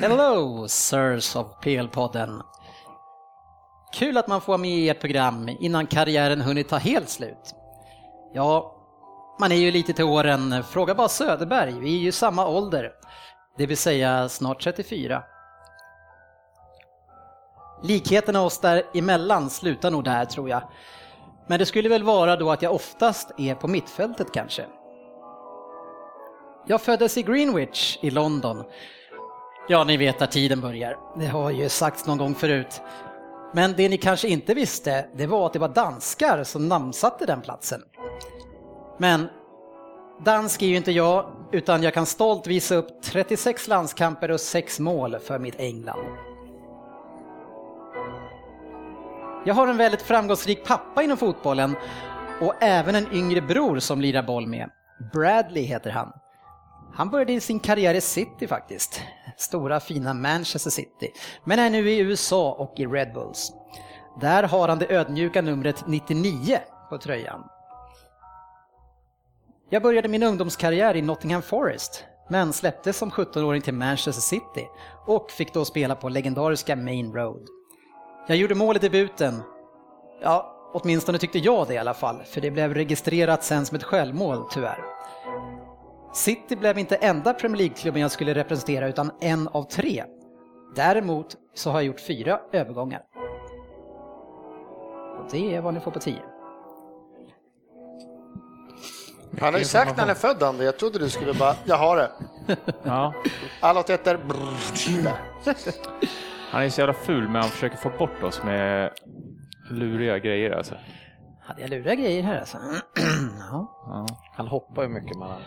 Hello, Sirs of PL-podden. Kul att man får vara med i ert program innan karriären hunnit ta helt slut. Ja, man är ju lite till åren. Fråga bara Söderberg, vi är ju samma ålder. Det vill säga snart 34. Likheterna oss däremellan slutar nog där tror jag. Men det skulle väl vara då att jag oftast är på mittfältet kanske. Jag föddes i Greenwich i London. Ja, ni vet där tiden börjar. Det har ju sagts någon gång förut. Men det ni kanske inte visste, det var att det var danskar som namnsatte den platsen. Men dansk är ju inte jag, utan jag kan stolt visa upp 36 landskamper och 6 mål för mitt England. Jag har en väldigt framgångsrik pappa inom fotbollen och även en yngre bror som lirar boll med. Bradley heter han. Han började sin karriär i City faktiskt. Stora fina Manchester City. Men är nu i USA och i Red Bulls. Där har han det ödmjuka numret 99 på tröjan. Jag började min ungdomskarriär i Nottingham Forest men släpptes som 17-åring till Manchester City och fick då spela på legendariska Main Road. Jag gjorde mål i debuten. Ja, åtminstone tyckte jag det i alla fall, för det blev registrerat sen som ett självmål tyvärr. City blev inte enda Premier League-klubben jag skulle representera utan en av tre. Däremot så har jag gjort fyra övergångar. Och det är vad ni får på tio. Han har ju sagt när han är född, Ander. Jag trodde du skulle bara, jag har det. Ja. Alla åt ettor. Han är så jävla ful, men han försöker få bort oss med luriga grejer alltså. Hade jag luriga grejer här alltså? ja. Ja. Han hoppar ju mycket man.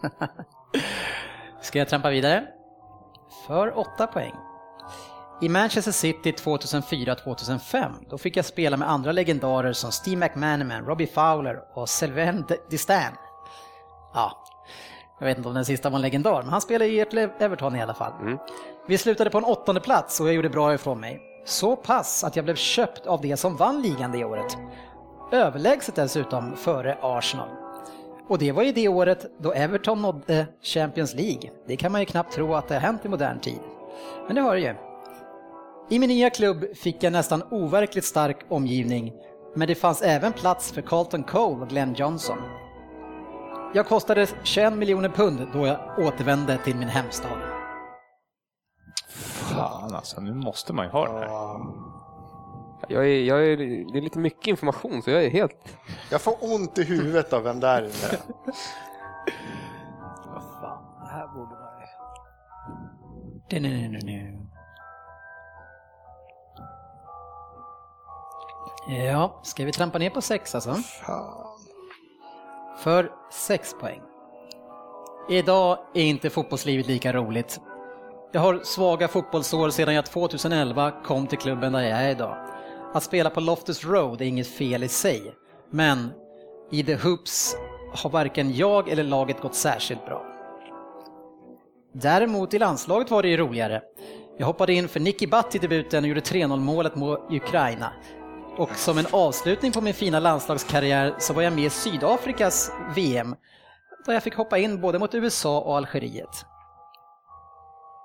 Ska jag trampa vidare? För åtta poäng. I Manchester City 2004-2005 då fick jag spela med andra legendarer som Steve McManaman, Robbie Fowler och Sylvain Distan. Ja, jag vet inte om den sista var en legendar, men han spelade i Everton i alla fall. Vi slutade på en åttonde plats och jag gjorde bra ifrån mig. Så pass att jag blev köpt av det som vann ligan det året. Överlägset dessutom före Arsenal. Och det var ju det året då Everton nådde Champions League. Det kan man ju knappt tro att det har hänt i modern tid. Men det har det ju. I min nya klubb fick jag nästan overkligt stark omgivning, men det fanns även plats för Carlton Cole och Glenn Johnson. Jag kostade 21 miljoner pund då jag återvände till min hemstad. Fan alltså, nu måste man ju ha den här. Jag är, jag är, det är lite mycket information så jag är helt... Jag får ont i huvudet av vem där är. Vad fan, det här borde vara... Ja, ska vi trampa ner på sex alltså? För sex poäng. Idag är inte fotbollslivet lika roligt. Jag har svaga fotbollsår sedan jag 2011 kom till klubben där jag är idag. Att spela på Loftus Road är inget fel i sig, men i The Hoops har varken jag eller laget gått särskilt bra. Däremot i landslaget var det ju roligare. Jag hoppade in för Nicky Butt i debuten och gjorde 3-0 målet mot Ukraina. Och som en avslutning på min fina landslagskarriär så var jag med i Sydafrikas VM där jag fick hoppa in både mot USA och Algeriet.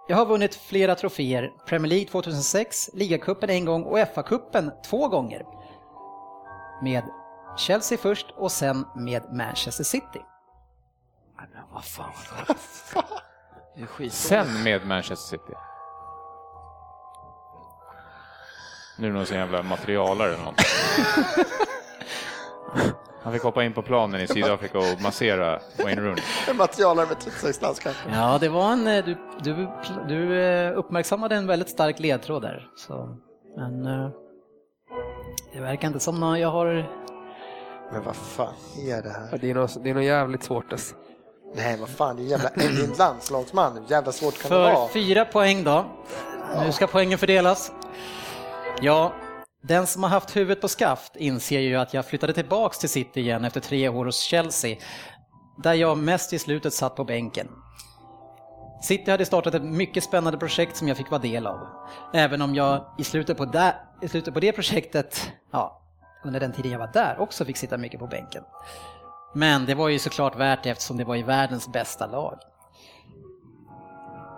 Jag har vunnit flera troféer, Premier League 2006, ligacupen en gång och FA-cupen två gånger. Med Chelsea först och sen med Manchester City. Nej, men vad fan. Det är skit. Sen med Manchester City. Nu är det någon sån jävla materialare eller något. Han fick hoppa in på planen i Sydafrika och massera Wayne Rooney. En materialare med 36 landskamper. Ja, det var en, eh, du, du, du eh, uppmärksammade en väldigt stark ledtråd där. Så, men eh, det verkar inte som någon jag har... Men vad fan är det här? Det är något, det är något jävligt svårt alltså. Nej, vad fan, det är jävla det en landslagsman. Hur jävla svårt kan det För vara? fyra poäng då. Nu ska poängen fördelas. Ja, den som har haft huvudet på skaft inser ju att jag flyttade tillbaks till City igen efter tre år hos Chelsea, där jag mest i slutet satt på bänken. City hade startat ett mycket spännande projekt som jag fick vara del av. Även om jag i slutet på det, i slutet på det projektet, ja, under den tiden jag var där också fick sitta mycket på bänken. Men det var ju såklart värt det eftersom det var i världens bästa lag.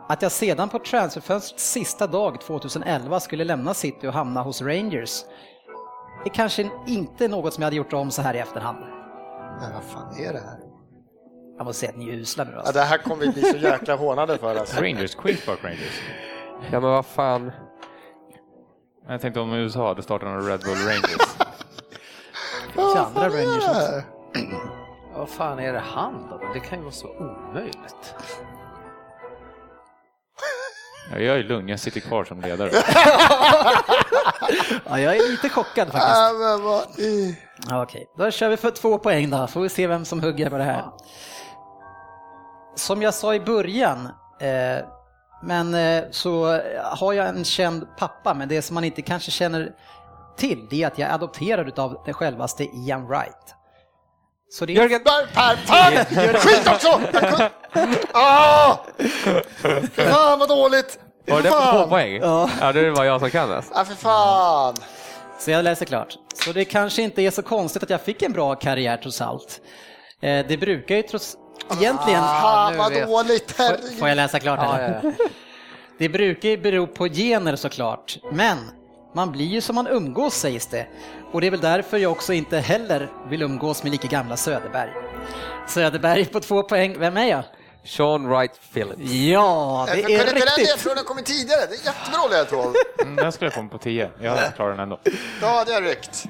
Att jag sedan på transferfönstrets sista dag 2011 skulle lämna City och hamna hos Rangers är kanske inte något som jag hade gjort om så här i efterhand. Men vad fan är det här? Jag måste säga att ni är usla nu Ja, alltså. det här kommer vi bli så jäkla hånade för alltså. Rangers, Queens Park Rangers. Ja, men vad fan. Jag tänkte om USA hade startat en Red Bull Rangers. Det finns ju andra Rangers också. Vad fan är det han då? Det kan ju vara så omöjligt. Ja, jag är lugn, jag sitter kvar som ledare. Ja, jag är lite chockad faktiskt. Ja, men vad i... Ja, Okej, då kör vi för två poäng då, får vi se vem som hugger på det här. Som jag sa i början, eh, men eh, så har jag en känd pappa, men det som man inte kanske känner till, det är att jag är adopterad av den självaste Ian Wright. Så det är... Jörgen! Per, per! Skit också! Ah! Fan vad dåligt! Var det på två fan! poäng? Ja. Ja, det var jag som kan det. Ja, för fan! Så jag läser klart. Så det kanske inte är så konstigt att jag fick en bra karriär trots allt. Eh, det brukar ju trots... Egentligen... Fan nu vad vet- dåligt! Får jag läsa klart? Ja, ja, ja. Det brukar ju bero på gener såklart, men man blir ju som man umgås sägs det. Och det är väl därför jag också inte heller vill umgås med lika gamla Söderberg. Söderberg på två poäng, vem är jag? Sean Wright Phillips. Ja, det Kunde är inte den riktigt. ledtråden kommit tidigare? Det är jättebra ledtråd. Mm, Den skulle komma på 10. Jag hade klarat den ändå. Då hade jag ryckt.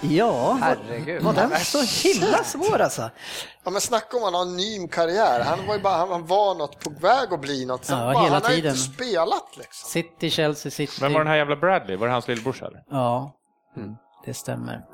Ja, Herregud. var den så himla svår alltså? Ja, men snacka om en anonym karriär. Han var ju bara, han var något på väg att bli något. Sen Ja, bara, hela han har ju tiden. inte spelat liksom. City, Chelsea, City. Men var den här jävla Bradley, var det hans lillebrorsa? Ja, det stämmer.